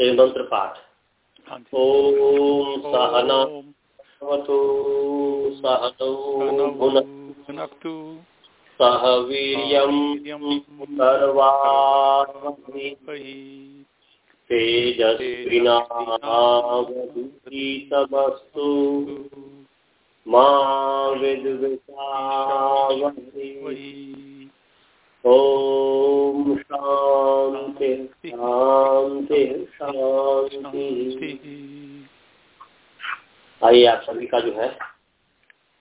एक मंत्र पाठ ओम सहना। सहनौ सह वीर्यं सर्वावधि वही तेजस्विनावधीतमस्तु। मा विद्विषावधि आइए आप सभी का जो है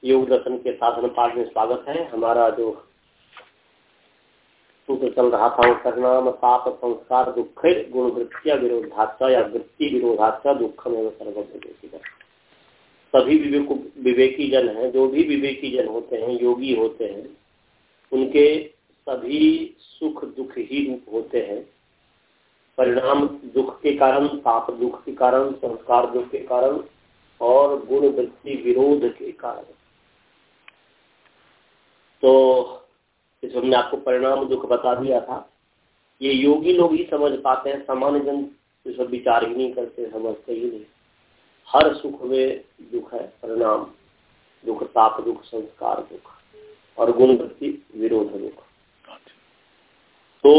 योग दर्शन के साधन पाठ में स्वागत है। हमारा जो सूत्र चल रहा था वो परिणाम पाप संस्कार दुख गुण वृत्तिया विरोधाचा या वृत्ति विरोधाचा दुखम एवं सर्वोपदेशिका सभी विवेक विवेकी जन हैं जो भी विवेकी जन होते हैं योगी होते हैं उनके सभी सुख दुख ही रूप होते हैं। परिणाम दुख के कारण, पाप दुख के कारण, संस्कार दुख के कारण और गुण वृत्ति विरोध के कारण। तो इस हमने आपको परिणाम दुख बता दिया था। ये योगी लोग ही समझ पाते हैं सामान्य जन इस पर विचार ही नहीं करते, समझते ही नहीं। हर सुख में दुख है, परिणाम दुख ताप दुख, संस्कार दुख और गुण वृत्ति विरोध दुख। तो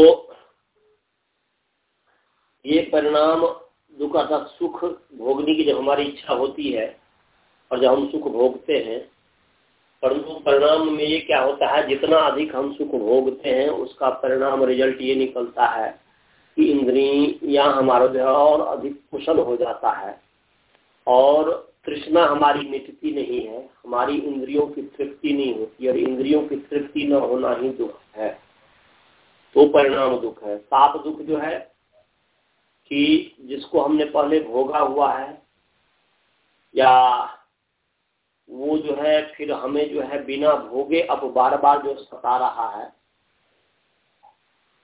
ये परिणाम दुख अर्थात सुख भोगने की जब हमारी इच्छा होती है और जब हम सुख भोगते हैं, परंतु परिणाम में ये क्या होता है, जितना अधिक हम सुख भोगते हैं, उसका परिणाम रिज़ल्ट ये निकलता है कि इंद्रिया हमारा जो है और अधिक कुशल हो जाता है और तृष्णा हमारी मिटती नहीं है, हमारी इंद्रियों की तृप्ति नहीं होती और इंद्रियों की तृप्ति न होना ही दुख है। तो परिणाम दुख है। साप दुख जो है कि जिसको हमने पहले भोगा हुआ है या वो जो है फिर हमें जो है बिना भोगे अब बार बार जो सता रहा है,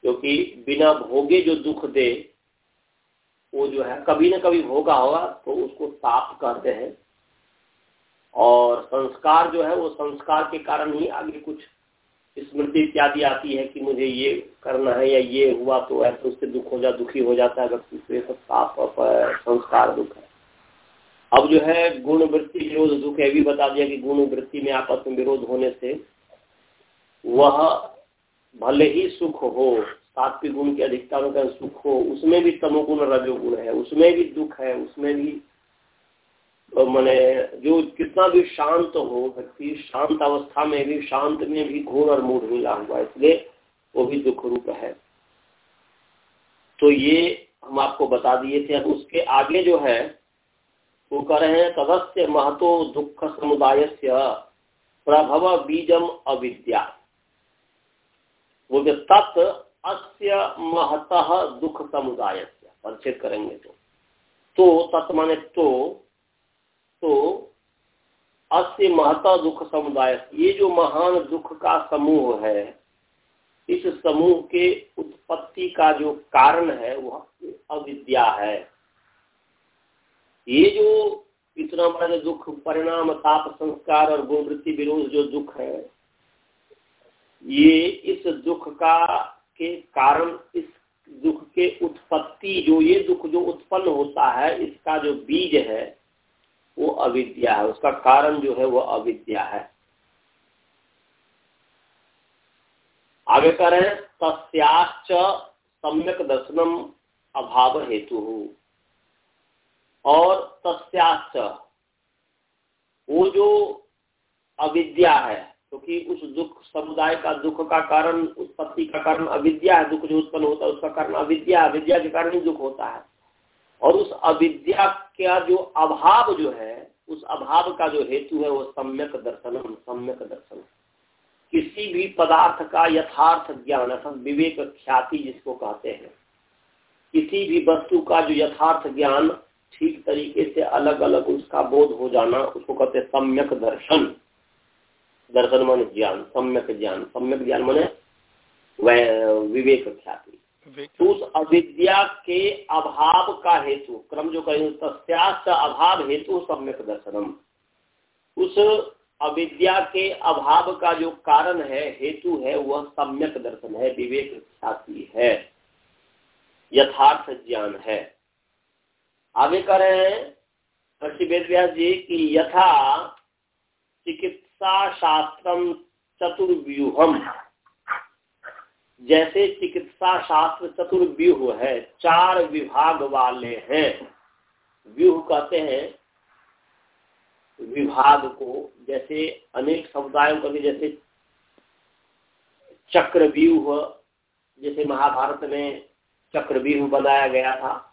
क्योंकि बिना भोगे जो दुख दे, वो जो है कभी ना कभी भोगा होगा तो उसको ताप कहते हैं। और संस्कार जो है वो संस्कार के कारण ही आगे कुछ स्मृति इत्यादि आती है कि मुझे ये करना है या ये हुआ तो ऐसे उससे दुख हो जा, दुखी हो जाता है व्यक्ति तो ये सब पाप संस्कार दुख है। अब जो है गुण वृत्ति विरोध दुख है भी बता दिया कि गुण वृत्ति में आपस में विरोध होने से वह भले ही सुख हो सात्विक गुण की अधिकता में सुख हो, उसमें भी तमोगुण, रजोगुण है, उसमें भी दुख है, उसमें भी मैंने, जो कितना भी शांत हो, व्यक्ति शांत अवस्था में भी, शांत में भी घोर और मूड मिला हुआ इसलिए वो भी दुख रूप है। तो ये हम आपको बता दिए थे। अब उसके आगे जो है, वो कह रहे हैं, तदस्य महतो दुख समुदाय से प्रभव बीजम अविद्या। वो जो तत्, अस्य महत दुख समुदाय परिचय करेंगे तो। तो तत् माने तो तो अस्य महता दुख समुदाय, ये जो महान दुख का समूह है, इस समूह के उत्पत्ति का जो कारण है, वह अविद्या है। ये जो इतना बड़ा दुख, परिणाम, ताप, संस्कार और गोवृत्ति विरोध, जो दुख है, ये इस दुख का के कारण, इस दुख के उत्पत्ति, जो ये दुख जो उत्पन्न होता है, इसका जो बीज है वो अविद्या है। उसका कारण जो है वो अविद्या है। आगे कह रहे हैं तस्याच सम्यक दर्शनम अभाव हेतु। और तस्याच वो जो अविद्या है, क्योंकि तो उस दुख, समुदाय का दुख का कारण, उत्पत्ति का कारण अविद्या है, दुख जो उत्पन्न होता है, उसका कारण अविद्या अविद्या के कारण ही दुख होता है। और उस अविद्या का जो अभाव जो है, उस अभाव का जो हेतु है, वो सम्यक दर्शन सम्यक दर्शन किसी भी पदार्थ का यथार्थ ज्ञान अर्थात विवेक ख्याति जिसको कहते हैं, किसी भी वस्तु का जो यथार्थ ज्ञान ठीक तरीके से अलग अलग उसका बोध हो जाना, उसको कहते हैं सम्यक दर्शन। दर्शन मन ज्ञान, सम्यक ज्ञान। सम्यक ज्ञान माने विवेक ख्याति। उस अविद्या के अभाव का हेतु, क्रम जो कहें तस्यास्त अभाव हेतु सम्यक दर्शनम। उस अविद्या के अभाव का जो कारण है, हेतु है, वह सम्यक दर्शन है, विवेक ख्याति है, यथार्थ ज्ञान है। आगे कह रहे हैं, ऋषि वेद व्यास जी, की यथा चिकित्सा शास्त्रम चतुर्व्यूहम। जैसे चिकित्सा शास्त्र चतुर्व्यूह है, चार विभाग वाले हैं। व्यूह कहते हैं, विभाग को जैसे अनेक समुदायों का जैसे चक्रव्यूह, जैसे महाभारत में चक्रव्यूह बनाया गया था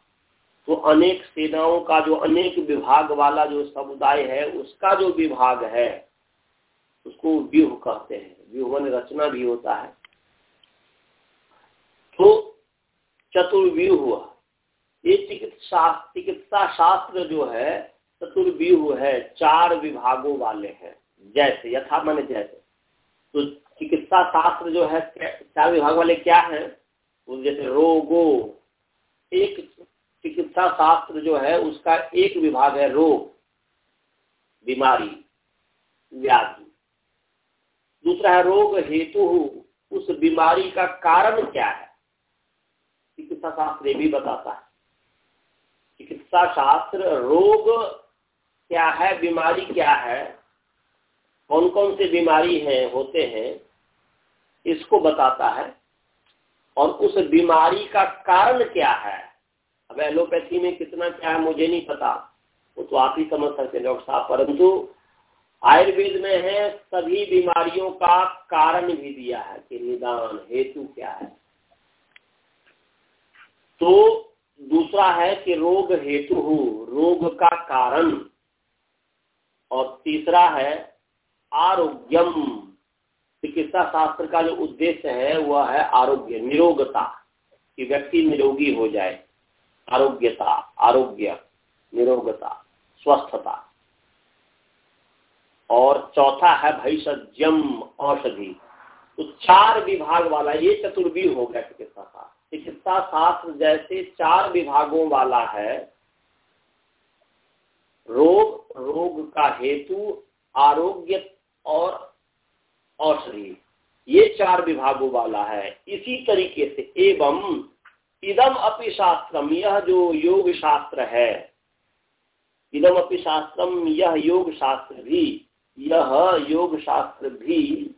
तो अनेक सेनाओं का जो अनेक विभाग वाला जो समुदाय है, उसका जो विभाग है, उसको व्यूह कहते हैं। व्यूह रचना भी होता है। तो चतुर्व्यूह हुआ। ये चिकित्सा चिकित्सा शास्त्र जो है, चतुर्व्यूह है, चार विभागों वाले हैं, जैसे, यथा मन जैसे। तो चिकित्सा शास्त्र जो है चार विभाग वाले क्या है? वो जैसे रोगो, एक चिकित्सा शास्त्र जो है, उसका एक विभाग है रोग, बीमारी, व्याधि। दूसरा है रोग हेतु, उस बीमारी का कारण क्या है? चिकित्सा शास्त्र भी बताता है। चिकित्सा शास्त्र रोग क्या है, बीमारी क्या है कौन कौन से बीमारी है, होते हैं, इसको बताता है। और उस बीमारी का कारण क्या है? अब एलोपैथी में कितना क्या है, मुझे नहीं पता। वो तो आप ही समझ सकते डॉक्टर साहब। परंतु आयुर्वेद में है, सभी बीमारियों का कारण भी दिया है कि निदान हेतु क्या है। तो दूसरा है कि रोग हेतु रोग का कारण। और तीसरा है आरोग्यम। चिकित्सा शास्त्र का जो उद्देश्य है, वह है आरोग्य, निरोगता, कि व्यक्ति निरोगी हो जाए। आरोग्यता, आरोग्य, निरोगता, स्वस्थता। और चौथा है भैषज्यम, औषधि। तो चार विभाग वाला, ये चतुर्वी हो गया चिकित्सा शास्त्र चिकित्सा शास्त्र जैसे चार विभागों वाला है। रोग रोग का हेतु, आरोग्य और औषधि। ये चार विभागों वाला है। इसी तरीके से एवं इदम अपि शास्त्रम, यह जो योग शास्त्र है, इदम अपि शास्त्रम, यह योग शास्त्र भी, यह योग शास्त्र भी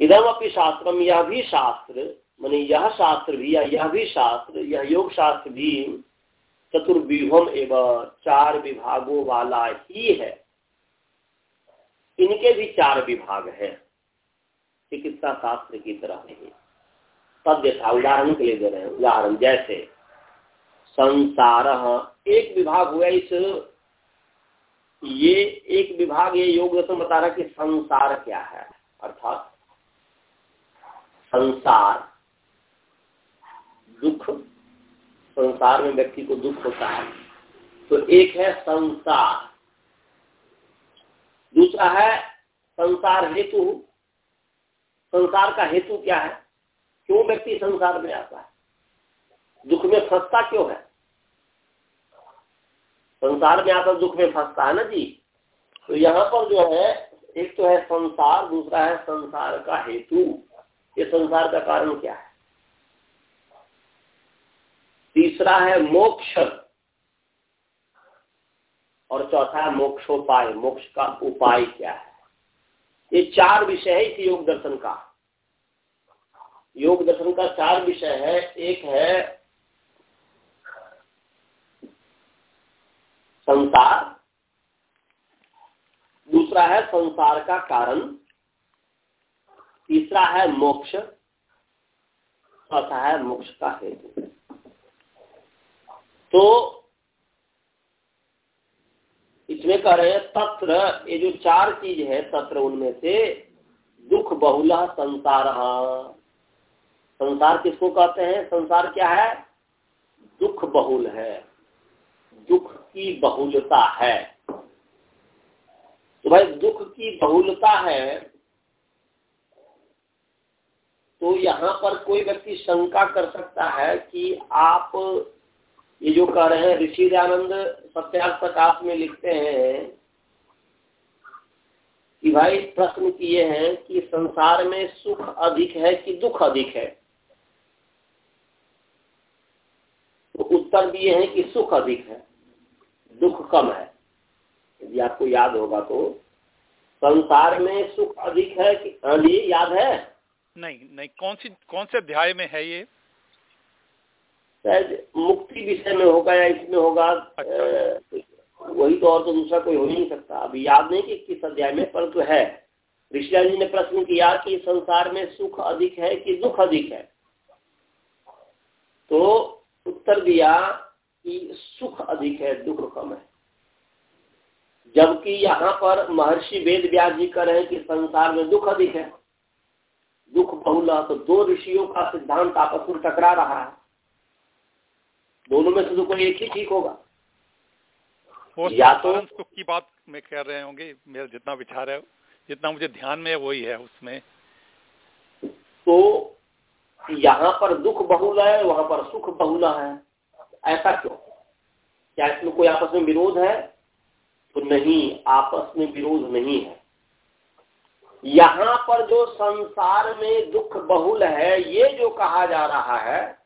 इधम अपनी शास्त्रम यह भी शास्त्र, माने यह शास्त्र भी, या यह भी शास्त्र यह योग शास्त्र भी चतुर्व्यूहम एवं, चार विभागों वाला ही है। इनके भी चार विभाग हैं। चिकित्सा शास्त्र की तरह नहीं। तब जैसा उदाहरण के लिए दे रहे हैं। उदाहरण जैसे, संसार एक विभाग हुआ इस, ये एक विभाग, ये योग दर्शन बता रहा कि संसार क्या है। अर्थात संसार। दुख, संसार में व्यक्ति को दुख होता है। तो एक है संसार। दूसरा है संसार हेतु। संसार का हेतु क्या है? क्यों व्यक्ति संसार में आता है? दुख में फंसता क्यों है? संसार में आता, दुख में फंसता है ना जी? तो यहाँ पर जो है, एक तो है संसार, दूसरा है संसार का हेतु। ये संसार का कारण क्या है? तीसरा है मोक्ष। और चौथा है मोक्षोपाय। मोक्ष का उपाय क्या है? ये चार विषय है इस योग दर्शन का। योग दर्शन का चार विषय है। एक है संसार। दूसरा है संसार का कारण। तीसरा है मोक्ष, चौथा है मोक्ष का हेतु। तो इसमें कह रहे हैं, तत्र, ये जो चार चीज़ है तत्र उनमें से, दुख, बहुला, संसार संसार किसको कहते हैं? संसार क्या है? दुख, बहुल है। दुख की बहुलता है। तो भाई, दुख की बहुलता है तो यहाँ पर कोई व्यक्ति शंका कर सकता है कि आप ये जो कह रहे हैं, ऋषि दयानंद सत्याग प्रकाश में लिखते हैं कि भाई प्रश्न किए हैं कि संसार में सुख अधिक है कि दुख अधिक है? तो उत्तर दिए हैं कि सुख अधिक है, दुख कम है। यदि आपको याद होगा तो संसार में सुख अधिक है कि हाँ ये याद है? नहीं नहीं कौन सी कौन से अध्याय में है ये? शायद मुक्ति विषय में होगा या इसमें होगा अच्छा। वही तो और तो दूसरा कोई हो ही नहीं सकता। अभी याद नहीं कि किस अध्याय में परंतु तो है। ऋषिया जी ने प्रश्न किया कि संसार में सुख अधिक है कि दुख अधिक है? तो उत्तर दिया कि सुख अधिक है दुख कम है। जबकि यहाँ पर महर्षि वेद व्यास जी कर रहे हैं कि संसार में दुख अधिक है। दुख बहुला तो दो ऋषियों का सिद्धांत आपस में टकरा रहा है। दोनों में से तो कोई एक ही ठीक होगा। या तो सुख की बात में कह रहे होंगे मेरा जितना विचार है जितना मुझे ध्यान में है वही है उसमें। तो यहाँ पर दुख बहुला है वहाँ पर सुख बहुला है। ऐसा क्यों? क्या इसमें कोई आपस में विरोध है? तो नहीं आपस में विरोध नहीं है। यहाँ पर जो संसार में दुख बहुल है, ये जो कहा जा रहा है,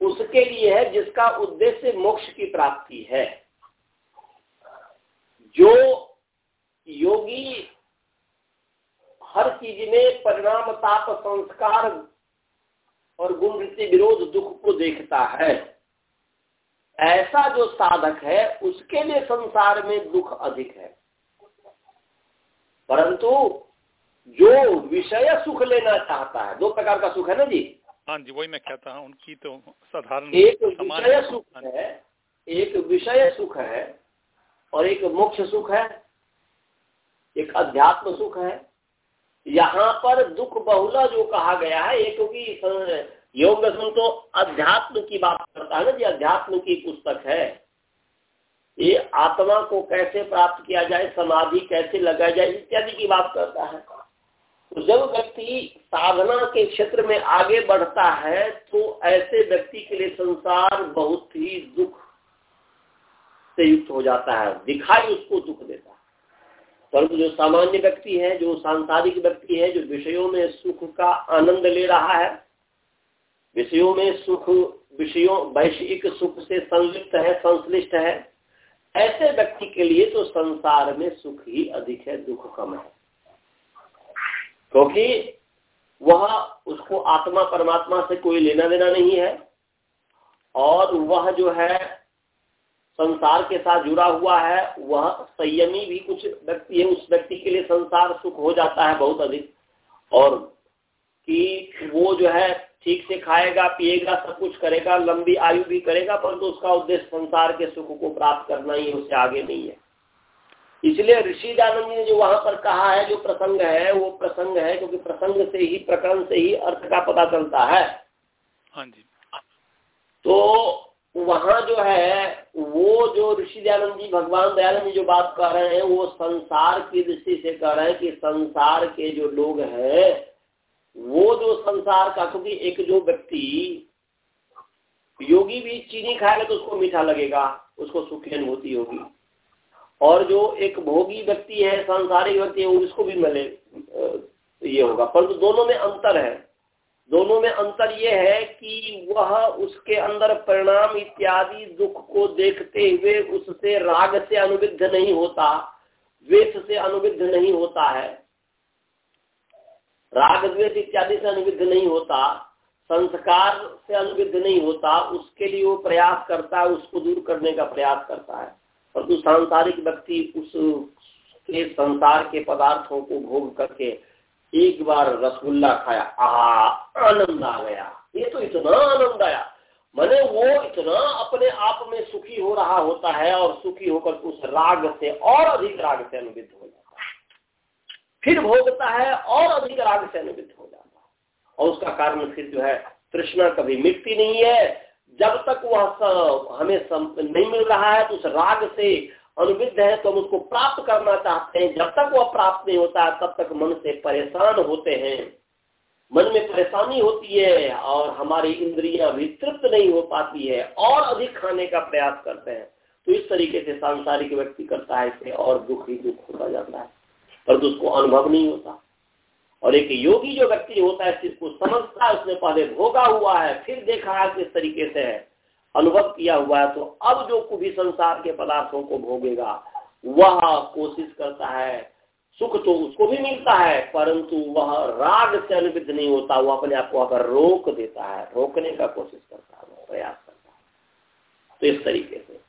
उसके लिए है जिसका उद्देश्य मोक्ष की प्राप्ति है। जो योगी हर चीज़ में परिणाम, ताप, संस्कार और गुण विरोध, दुख को देखता है, ऐसा जो साधक है, उसके लिए संसार में दुख अधिक है। परंतु जो विषय सुख लेना चाहता है दो प्रकार का सुख है ना जी? हाँ जी वही मैं कहता हूँ उनकी तो साधारण एक विषय सुख है एक विषय सुख है और एक मोक्ष सुख है एक अध्यात्म सुख है। यहाँ पर दुख बहुला जो कहा गया है ये क्योंकि योग दर्शन तो अध्यात्म की बात करता है ना जी अध्यात्म की पुस्तक है। ये आत्मा को कैसे प्राप्त किया जाए, समाधि कैसे लगाया जाए, इत्यादि की बात करता है। तो जब व्यक्ति साधना के क्षेत्र में आगे बढ़ता है तो ऐसे व्यक्ति के लिए संसार बहुत ही दुख से युक्त हो जाता है, दिखाई उसको दुख देता है। परंतु जो सामान्य व्यक्ति है, जो सांसारिक व्यक्ति है, जो विषयों में सुख का आनंद ले रहा है, विषयों में सुख, विषयों, वैश्विक सुख से संलिप्त है, संश्लिष्ट है ऐसे व्यक्ति के लिए तो संसार में सुख ही अधिक है, दुख कम है। क्योंकि वह उसको आत्मा, परमात्मा से कोई लेना देना नहीं है और वह जो है संसार के साथ जुड़ा हुआ है, वह संयमी भी कुछ व्यक्ति है, उस व्यक्ति के लिए संसार सुख हो जाता है बहुत अधिक। और कि वो जो है ठीक से खाएगा पिएगा सब कुछ करेगा लंबी आयु भी करेगा परंतु तो उसका उद्देश्य संसार के सुख को प्राप्त करना ही उससे आगे नहीं है। इसलिए ऋषि दानंद ने जो वहाँ पर कहा है जो प्रसंग है वो प्रसंग है क्योंकि प्रसंग से ही प्रकरण से ही अर्थ का पता चलता है। हाँ जी। तो वहाँ जो है वो जो ऋषि दयानंद जी भगवान दयानंद जी जो बात कर रहे हैं वो संसार की दृष्टि से कह रहे हैं कि संसार के जो लोग हैं वो जो संसार का, क्योंकि एक जो व्यक्ति योगी भी चीनी खाएगा तो उसको मीठा लगेगा, उसको सुखी अनुभूति होगी। और जो एक भोगी व्यक्ति है, सांसारिक व्यक्ति है, उसको भी मिले ये होगा। परंतु तो दोनों में अंतर है। दोनों में अंतर ये है कि वह उसके अंदर परिणाम इत्यादि दुख को देखते हुए उससे राग से अनुविध नहीं होता, द्वेष से अनुविध नहीं होता है। राग द्वेष इत्यादि से अनुविध नहीं होता, संस्कार से अनुविध नहीं होता, उसके लिए वो प्रयास करता है, उसको दूर करने का प्रयास करता है। परंतु सांसारिक व्यक्ति उस के संसार के पदार्थों को भोग करके एक बार रसगुल्ला खाया आ आनंद आ गया। ये तो इतना आनंद आया। मैंने वो इतना अपने आप में सुखी हो रहा होता है और सुखी होकर उस राग से और अधिक राग से अनुविध हो जाता फिर भोगता है और अधिक राग से अनुविध हो जाता है। और उसका कारण फिर जो है, तृष्णा कभी मिटती नहीं है। जब तक वह हमें नहीं मिल रहा है तो उस राग से अनुविध है तो हम उसको प्राप्त करना चाहते हैं। जब तक वह प्राप्त नहीं होता, तब तक मन से परेशान होते हैं। मन में परेशानी होती है और हमारी इंद्रियाँ भी तृप्त नहीं हो पाती है और अधिक खाने का प्रयास करते हैं। तो इस तरीके से सांसारिक व्यक्ति करता है इसे और दुख ही दुख होता जाता है। पर उसको अनुभव नहीं होता। और एक योगी जो व्यक्ति होता है चीज़ समझता है, उसने पहले भोगा हुआ है, फिर देखा है किस तरीके से है, अनुभव किया हुआ है तो अब जो भी संसार के पदार्थों को भोगेगा, वह कोशिश करता है, सुख तो उसको भी मिलता है, परंतु वह राग से अनुविध नहीं होता वह अपने आप को अगर रोक देता है, रोकने का कोशिश करता है प्रयास करता है। तो इस तरीके से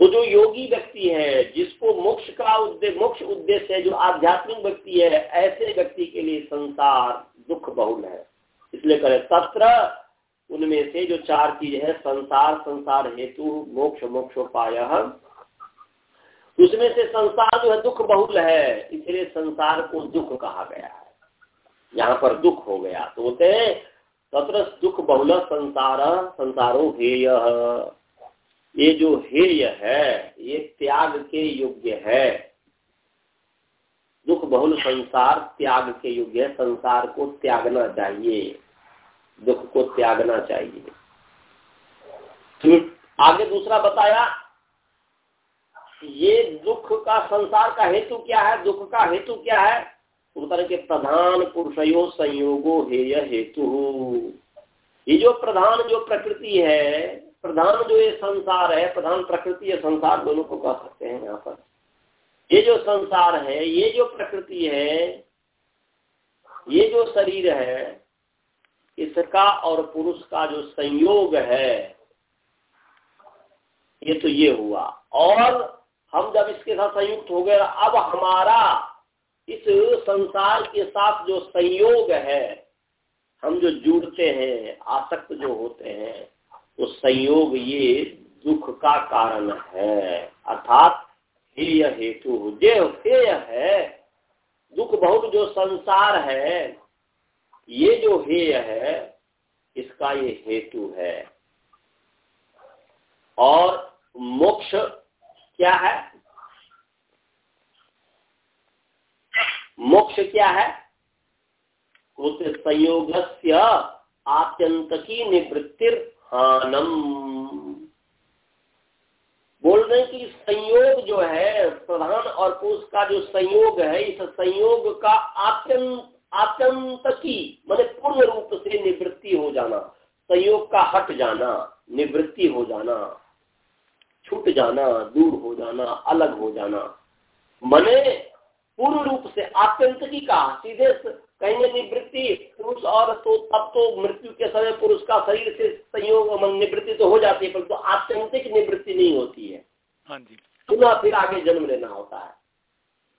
तो जो योगी व्यक्ति है, जिसको मोक्ष का उद्देश्य मोक्ष उद्देश्य है, जो आध्यात्मिक व्यक्ति है, ऐसे व्यक्ति के लिए संसार दुख बहुल है। इसलिए करें तत्र उनमें से जो चार चीज़ है, संसार संसार हेतु, मोक्ष, मोक्षोपाय, उसमें से संसार जो है दुख बहुल है, इसलिए संसार को दुख कहा गया है। यहाँ पर दुख हो गया तो बोलते तत्र दुख बहुल संसार, संसारो हेय। ये जो हेय है, ये त्याग के योग्य है। दुख बहुल संसार, त्याग के योग्य है। संसार को त्यागना चाहिए। दुख को त्यागना चाहिए। आगे दूसरा बताया, ये दुख का संसार का हेतु क्या है? दुख का हेतु क्या है? उत्तर के प्रधान पुरुषयो संयोगो हेय हेतु। ये जो प्रधान, जो प्रकृति है प्रधान जो ये संसार है, प्रधान प्रकृति है संसार दोनों को कह सकते हैं यहाँ पर। ये जो संसार है, ये जो प्रकृति है, ये जो शरीर है, इसका और पुरुष का जो संयोग है, ये तो ये हुआ। और हम जब इसके साथ संयुक्त हो गए, अब हमारा इस संसार के साथ जो संयोग है, हम जो जुड़ते हैं, आसक्त जो होते हैं तो संयोग ये दुख का कारण है। अर्थात हेय हेतु जे हेय है। दुख बहुत जो संसार है, ये जो हेय है, इसका ये हेतु है। और मोक्ष क्या है? मोक्ष क्या है? उस संयोग से आत्यंत की निवृत्तिर हानम बोल रहे कि संयोग जो है, प्रधान और पुरुष का जो संयोग है, इस संयोग का आत्यंत की मैंने पूर्ण रूप से निवृत्ति हो जाना। संयोग का हट जाना, निवृत्ति हो जाना, छूट जाना, दूर हो जाना, अलग हो जाना। मने पूर्ण रूप से आत्यंत की कहा सीधे कहेंगे निवृत्ति पुरुष और तो तब तो मृत्यु के समय पुरुष का शरीर से संयोग निवृत्ति तो हो जाती है परंतु तो आत्यंतिक निवृत्ति नहीं होती है। हाँ जी। पुनः फिर आगे जन्म लेना होता है।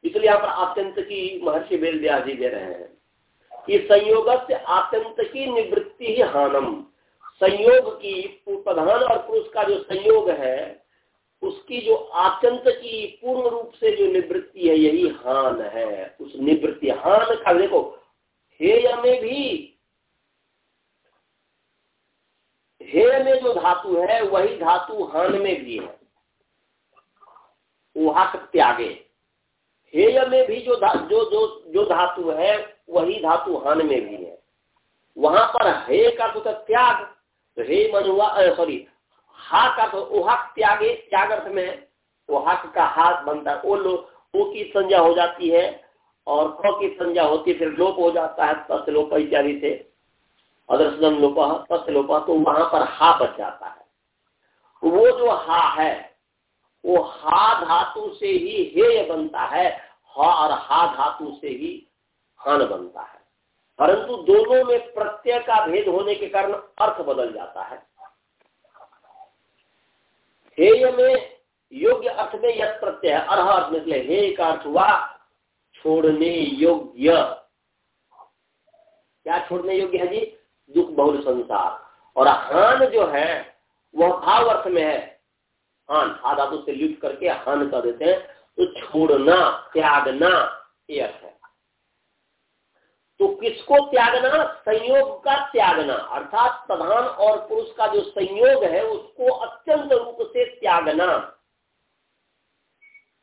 इसलिए यहाँ पर आत्यंत की महर्षि बेल जी दे रहे हैं कि संयोग से आत्यंत की निवृत्ति ही हानम। संयोग की प्रधान और पुरुष का जो संयोग है उसकी जो आत्यंत की पूर्ण रूप से जो निवृत्ति है यही हान है। उस निवृत्ति हान का देखो हेय में भी। हेय में जो धातु है वही धातु हान में भी है। वहाँ त्यागे। हेय में भी जो धा, जो जो जो धातु है वही धातु हान में भी है। वहाँ पर हे का तो त्याग तो हे मनुआ सॉरी हा का तो ओहक त्यागे त्याग अर्थ में ओहक का हाथ बनता है। वो लो वो की संज्ञा हो जाती है और क की संज्ञा होती फिर लोप हो जाता है तस् लोप इत्यादि से। अदर्शन लोप तस् लोप तो वहाँ पर हा बच जाता है। वो जो हा है, वो हा धातु से ही हेय बनता है, हा और हा धातु से ही हान बनता है। परंतु दोनों में प्रत्यय का भेद होने के कारण अर्थ बदल जाता है। हेय में योग्य अर्थ में यह प्रत्यय अर्थ निकले हे का अर्थ हुआ छोड़ने योग्य। क्या छोड़ने योग्य है जी? दुख, बहुल, संसार। और हान जो है, वह भाव अर्थ में है। हान हा धातु से लिप्त करके हान कर देते हैं तो छोड़ना, त्यागना, ये अर्थ है। तो किसको त्यागना? संयोग का त्यागना। अर्थात प्रधान और पुरुष का जो संयोग है, उसको अत्यंत रूप से त्यागना।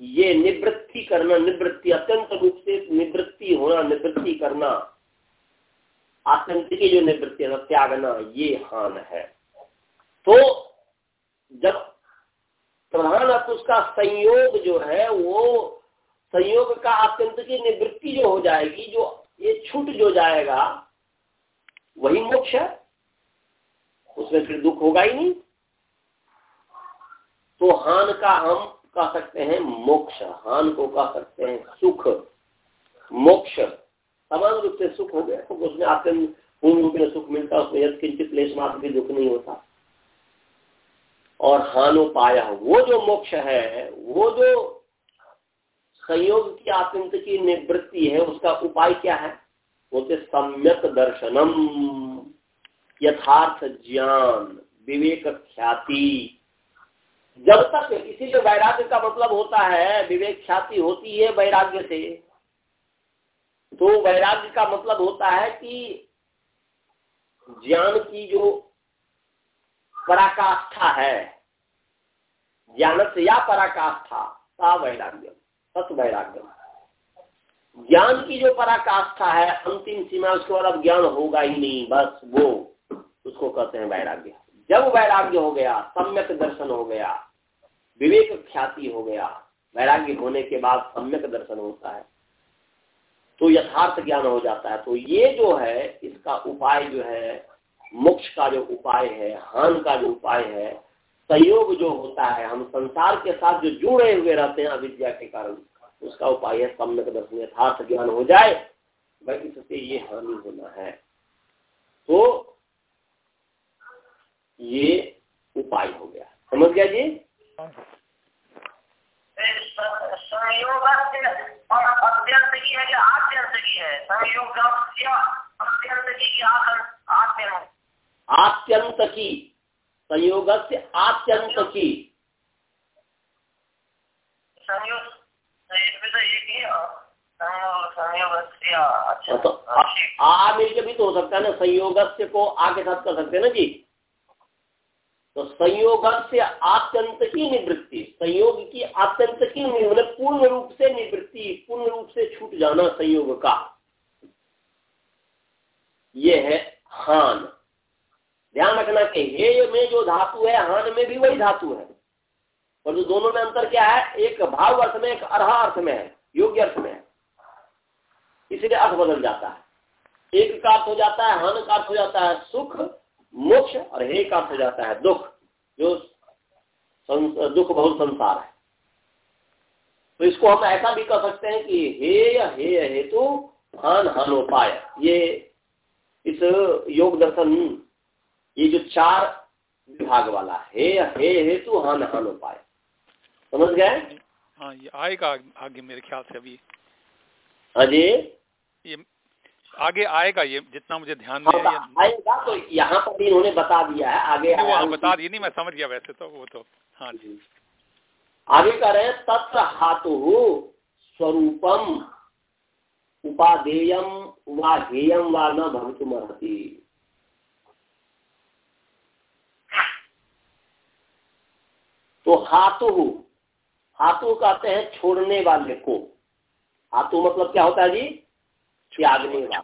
ये निवृत्ति करना, निवृत्ति, अत्यंत रूप से निवृत्ति होना, निवृत्ति करना आत्यंत की जो निवृत्ति है, त्यागना, ये हान है। तो जब प्रधान और पुरुष का संयोग जो है, वो संयोग का आत्यंत की निवृत्ति जो हो जाएगी, जो ये छूट जो जाएगा, वही मोक्ष है। उसमें फिर दुख होगा ही नहीं। तो हान का हम कह सकते हैं मोक्ष, हान को कह सकते हैं सुख। मोक्ष, समान रूप से सुख हो गया तो उसमें आपके पूर्ण रूप में सुख मिलता है, उसमें किंचित क्लेश मात्र भी दुख नहीं होता। और हानोपाय वो जो मोक्ष है, वो जो संयोग की आतंक की निवृत्ति है, उसका उपाय क्या है? बोलते सम्यक दर्शनम, यथार्थ ज्ञान, विवेक ख्याति। जब तक किसी इसीलिए वैराग्य का मतलब होता है, विवेक ख्याति होती है वैराग्य से तो वैराग्य का मतलब होता है कि ज्ञान की जो पराकाष्ठा है, ज्ञान से या पराकाष्ठा, सा वैराग्य, सत वैराग्य। ज्ञान की जो पराकाष्ठा है, अंतिम सीमा उसके बाद अब ज्ञान होगा ही नहीं, बस वो, उसको कहते हैं वैराग्य। जब वैराग्य हो गया, सम्यक दर्शन हो गया विवेक ख्याति हो गया। वैराग्य होने के बाद सम्यक दर्शन होता है। तो यथार्थ ज्ञान हो जाता है। तो ये जो है, इसका उपाय जो है, मोक्ष का जो उपाय है, हान का जो उपाय है, संयोग जो होता है, हम संसार के साथ जो जुड़े हुए रहते हैं अविद्या के कारण, उसका उपाय है सम्यक दर्शन। यथार्थ ज्ञान हो जाए भाई इससे ये हानि होना है। तो ये उपाय हो गया समझ गया जी संयोग अत्यंत की है या आत्यंत की है संयोग अत्यंत की आत्यंत की संयोग से आत्यंत की संयोग अच्छा। तो आ मिल के भी तो हो सकता है ना संयोग से को आ के साथ कर सकते हैं ना जी? तो संयोग से आत्यंत की निवृत्ति, संयोग की आत्यंत की मतलब पूर्ण रूप से निवृत्ति, पूर्ण रूप से छूट जाना संयोग का। ये है हान। ध्यान रखना कि हे में जो धातु है, हान में भी वही धातु है। और जो दोनों में अंतर क्या है? एक भाव अर्थ में, एक अर्थ में है, योग्य अर्थ में है। इसलिए अर्थ बदल जाता है। एक का अर्थ हो जाता है हन का अर्थ हो जाता है सुख मोक्ष और हे का अर्थ हो जाता है दुख जो दुख बहुत संसार है। तो इसको हम ऐसा भी कह सकते हैं कि हे हे हेतु हान हानोपाय। ये इस योग दर्शन ये जो चार विभाग वाला हे हे हेतु हान हानोपाय। समझ गए? हाँ ये आएगा आगे मेरे ख्याल से अभी। हाँ जी। ये आगे आएगा ये जितना मुझे ध्यान में हाँ, आएगा तो यहाँ पर भी इन्होंने बता दिया है आगे वो बता दिए नहीं मैं समझ गया वैसे तो वो तो हाँ जी। आगे कह रहे हैं तत्र हातु स्वरूपम उपाधेयम व हेयम व न भवितुम अर्हति तो हाथु हाथु कहते हैं छोड़ने वाले को। हाथु मतलब क्या होता है जी? त्यागने वाला।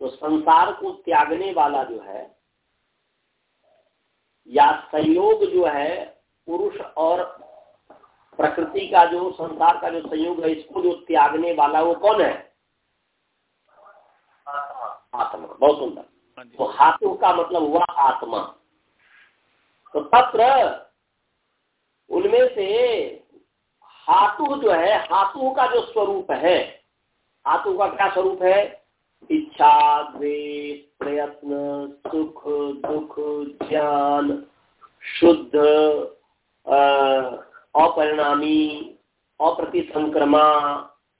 तो संसार को त्यागने वाला जो है या संयोग जो है पुरुष और प्रकृति का जो संसार का जो संयोग है इसको जो त्यागने वाला वो कौन है? आत्मा। बहुत सुंदर। हाँ तो हाथों का मतलब हुआ आत्मा। तो तत्र उनमें से हाथु जो है हाथु का जो स्वरूप है हाथु का क्या स्वरूप है? इच्छा, द्वेष, प्रयत्न, सुख, दुख, ज्ञान, शुद्ध अपरिणामी अप्रति संक्रमा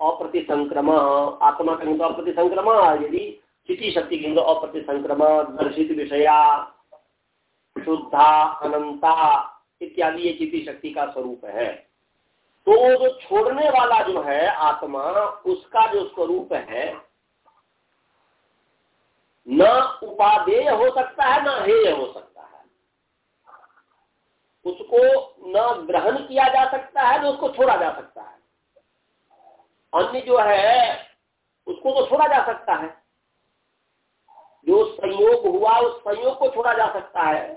अप्रति संक्रमा आत्मा कहेंगे तो अप्रति संक्रमा यदि चिटी शक्ति कहेंगे तो अप्रति संक्रमा दर्शित विषया, शुद्धा, अनंता, इत्यादि ये चिटी शक्ति का स्वरूप है। तो छोड़ने वाला जो है आत्मा, उसका जो स्वरूप है, न उपादेय हो सकता है, न हेय हो सकता है। उसको न ग्रहण किया जा सकता है, न उसको छोड़ा जा सकता है। अन्य जो है, उसको तो छोड़ा जा सकता है। जो संयोग हुआ, उस संयोग को छोड़ा जा सकता है।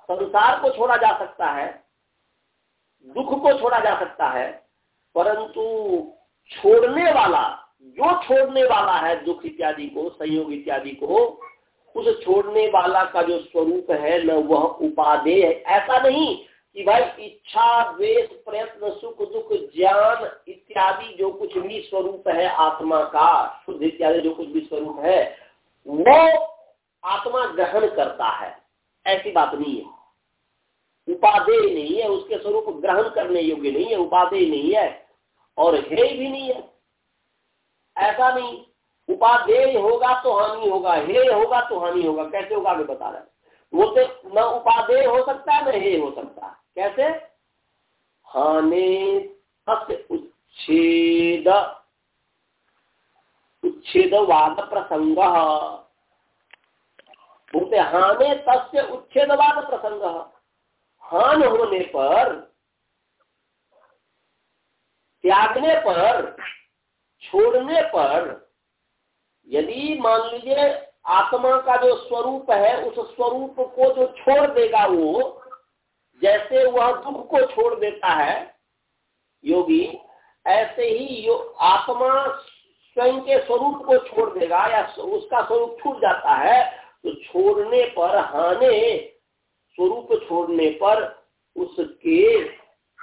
संसार को छोड़ा जा सकता है। दुख को छोड़ा जा सकता है। परंतु छोड़ने वाला, जो छोड़ने वाला है, दुख इत्यादि को, संयोग इत्यादि को, उस छोड़ने वाला का जो स्वरूप है, न वह उपादेय है। ऐसा नहीं कि भाई इच्छा, द्वेष, प्रयत्न, सुख, दुख, ज्ञान इत्यादि जो कुछ भी स्वरूप है, आत्मा का, शुद्ध इत्यादि जो कुछ भी स्वरूप है, वो आत्मा ग्रहण करता है। ऐसी बात नहीं है। उपादेय नहीं है, उसके स्वरूप ग्रहण करने योग्य नहीं है, उपादेय नहीं है। और है भी नहीं है। ऐसा नहीं, उपादेय होगा तो हानि होगा, हे होगा तो हानि होगा। कैसे होगा, आगे बता रहे वो तो न उपादेय हो सकता है, न हे हो सकता है। कैसे? हानि उच्छेद। उच्छेदवाद प्रसंग। हाने तस्य उच्छेदवाद प्रसंग। हान होने पर त्यागने पर, छोड़ने पर, यदि मान लीजिए आत्मा का जो स्वरूप है, उस स्वरूप को जो छोड़ देगा वो, जैसे वह दुख को छोड़ देता है, योगी, ऐसे ही यो आत्मा स्वयं के स्वरूप को छोड़ देगा या उसका स्वरूप छूट जाता है तो छोड़ने पर, हाने, स्वरूप छोड़ने पर, उसके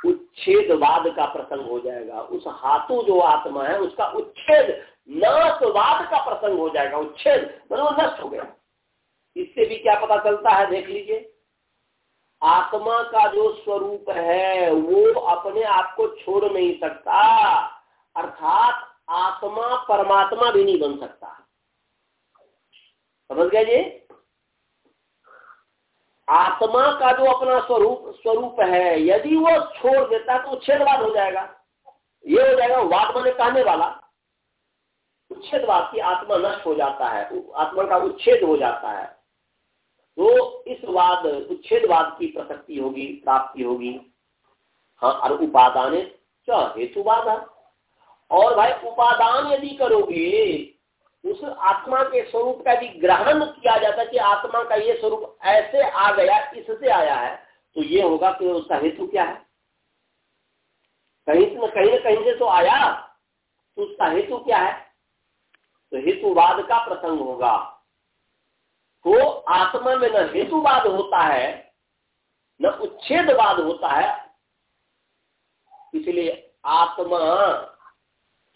उच्छेदवाद का प्रसंग हो जाएगा। उस हाथों जो आत्मा है, उसका उच्छेद, नाशवाद का प्रसंग हो जाएगा। उच्छेद मतलब नष्ट हो गया। इससे भी क्या पता चलता है, देख लीजिए। आत्मा का जो स्वरूप है, वो अपने आप को छोड़ नहीं सकता। अर्थात आत्मा परमात्मा भी नहीं बन सकता। समझ गए जी? आत्मा का जो अपना स्वरूप स्वरूप है, यदि वो छोड़ देता तो उच्छेदवाद हो जाएगा। ये हो जाएगा वाद मैंने कहने वाला। उच्छेदवाद की आत्मा नष्ट हो जाता है आत्मा का उच्छेद हो जाता है। तो इस वाद, उच्छेदवाद की प्रसक्ति होगी, प्राप्ति होगी। हाँ और उपादान हेतुवाद है? और भाई, उपादान यदि करोगे उस आत्मा के स्वरूप का भी ग्रहण किया जाता कि आत्मा का ये स्वरूप ऐसे आ गया, इससे आया है। तो ये होगा कि उसका हेतु क्या है? कहीं न कहीं न कहीं से तो आया तो उसका हेतु क्या है? तो हेतुवाद का प्रसंग होगा। तो आत्मा में न हेतुवाद होता है, न उच्छेदवाद होता है। इसलिए आत्मा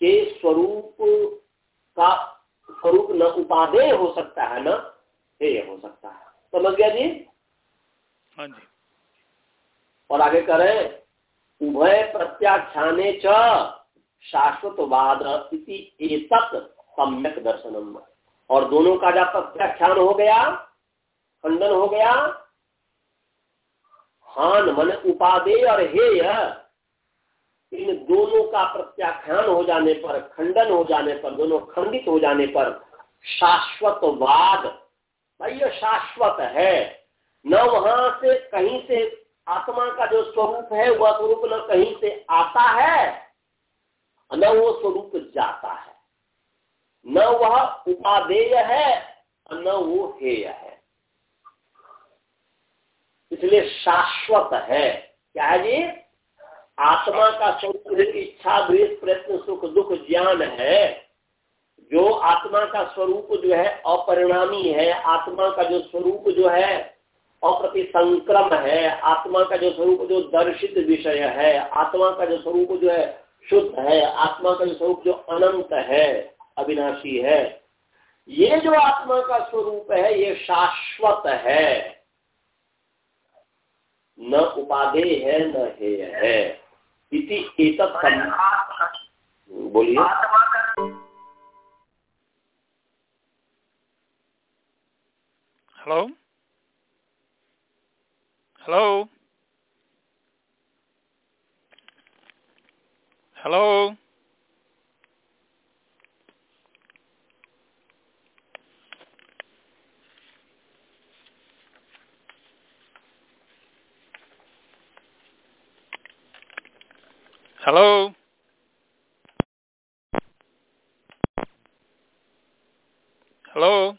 के स्वरूप का स्वरूप न उपादेय हो सकता है न हेय हो सकता है। समझ गया जी? हाँ जी। और आगे करें उभय प्रत्याख्याने च शाश्वतवाद सम्यक दर्शनम। और दोनों का जब प्रत्याख्यान हो गया खंडन हो गया हान मन उपादेय और हेय दोनों का प्रत्याख्यान हो जाने पर, खंडन हो जाने पर, दोनों खंडित हो जाने पर शाश्वतवाद भाई ये शाश्वत है। न वहाँ से कहीं से आत्मा का जो स्वरूप है, वह स्वरूप न कहीं से आता है, न वो स्वरूप जाता है। न वह उपादेय है, न वो हेय है। इसलिए शाश्वत है। क्या है जी? आत्मा का स्वरूप इच्छा, द्वेष, प्रयत्न, सुख, दुख, ज्ञान है। जो आत्मा का स्वरूप जो है, अपरिणामी है। आत्मा का जो स्वरूप जो है, अप्रतिसंक्रम है। आत्मा का जो स्वरूप जो दर्शित विषय है, आत्मा का जो स्वरूप जो है, शुद्ध है। आत्मा का जो स्वरूप जो अनंत है, अविनाशी है। ये जो आत्मा का स्वरूप है, ये शाश्वत है। न उपाधेय है, न हेय है। इति एतत् बोलिए। Hello hello hello Hello. Hello.